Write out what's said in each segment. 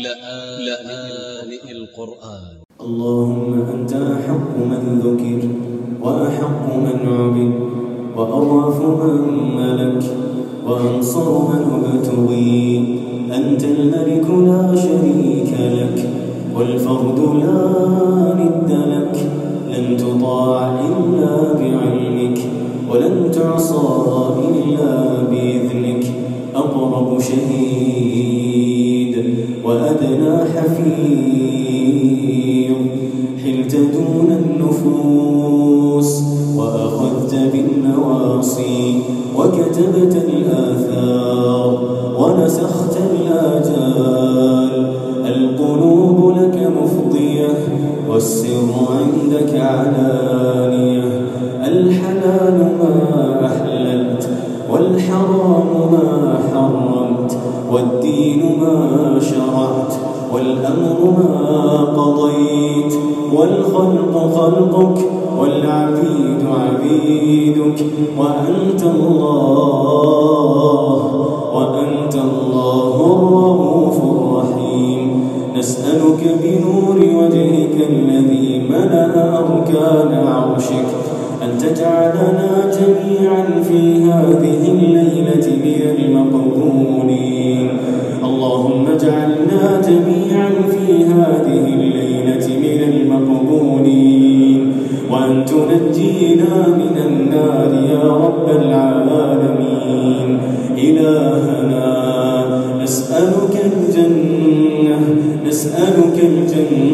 لآن القرآن. اللهم أنت أحق من ذكر وأحق من عبد وأضعف من ملك وأنصر من ابتغي. أنت الملك لا شريك لك والفرد لا ند لك. لن تطاع إلا بعلمك ولن تعصى إلا بإذنك. أقرب شهيد وأدنى حفيظ. والخلق خلقك والعبيد عبيدك وأنت الله وأنت الله الرؤوف الرحيم. نسألك بنور وجهك الذي ملأ أركان عرشك أن تجعلنا جميعا في هذه الليلة من المقبولين اللهم اجعلنا جميعا تنجينا من النار يا رب العالمين. إلهنا نسألك الجنة نسألك الجنة.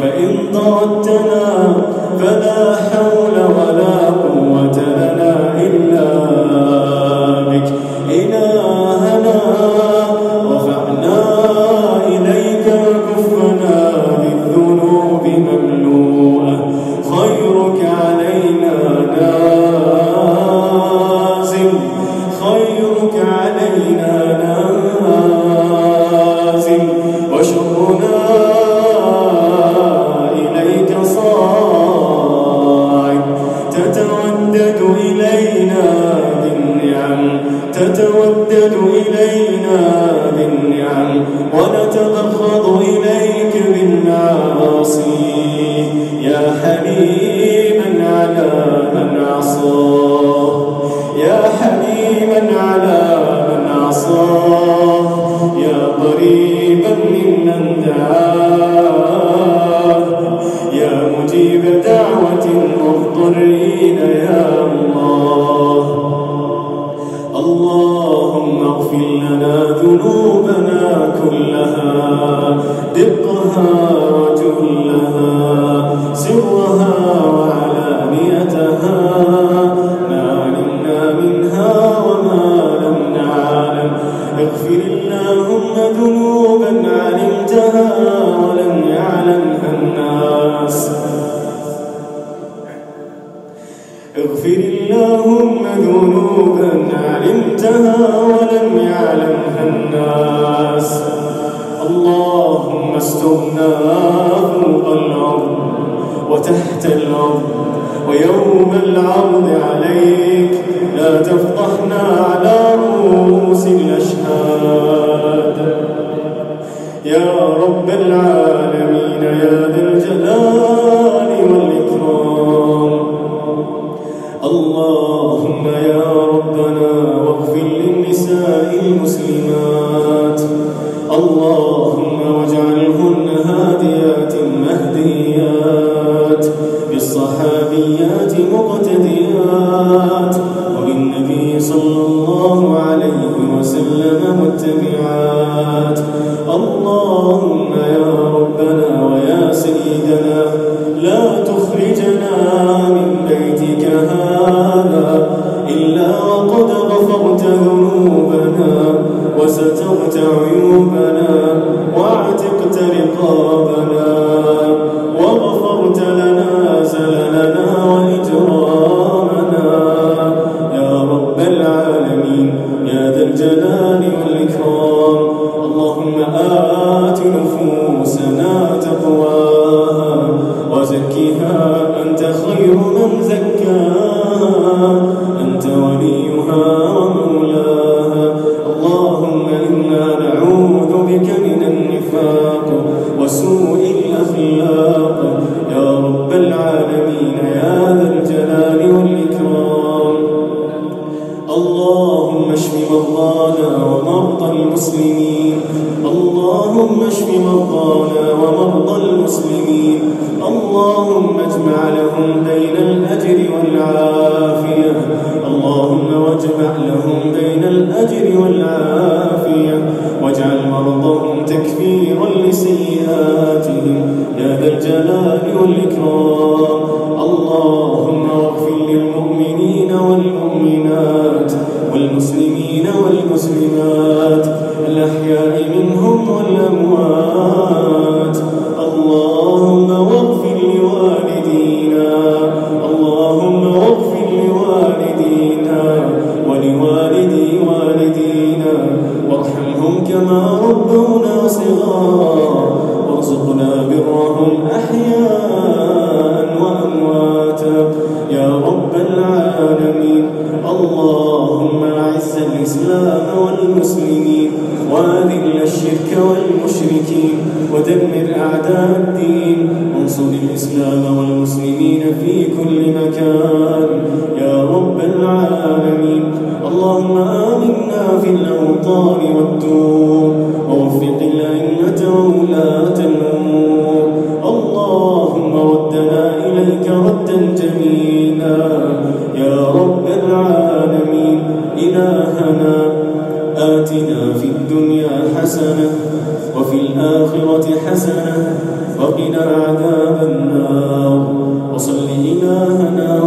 فإن طردتنا فلا حول ولا حليما على من عصاه. يا حليما على من عصاه. يا قريبا ممن دعاه. يا مجيب دعوة المضطرين يا الله. اللهم اغفر لنا ذنوبنا كلها. دقها اغفر اللهم ذنوبا علمتها ولم يعلمها الناس. اللهم استرنا فوق الأرض وتحت الأرض ويوم العرض عليك. لا تفضحنا على رؤوس الأشهاد. يا رب العالمين يا ذا الجلال صلى الله عليه وسلم متبعات. اللهم يا ربنا ويا سيدنا لا تخرجنا من بيتك هذا إلا وقد غفرت ذنوبنا وسترت عيوبنا واعتقت رقابنا يا ذا الجلال والإكرام. اللهم آت ومرضى المسلمين. اللهم اشف مرضانا ومرضى المسلمين. اللهم اجمع لهم بين الأجر والعافية. اللهم واجمع لهم بين الأجر والعافية. واجعل مرضهم تكفيرا لسيئاتهم. يا ذا الجلال والإكرام. الأحياء منهم والأموات. اللهم واغفر لوالدينا. اللهم واغفر لوالدينا ولوالدي والدينا. وارحمهم كما ربونا صغارا. وارزقنا برهم أحياء وأمواتا. يا رب العالمين. اللهم أعز الإسلام والمسلمين وأذل الشرك والمشركين ودمر أعداء الدين. وانصر الإسلام والمسلمين في كل مكان. يا رب العالمين اللهم آمنا في الأوطان والدور. ووفق الأئمة وولاة الأمور. اللهم ردنا إليك ردا جميلا. حسنة وقنا عذاب النار. وصل إلهنا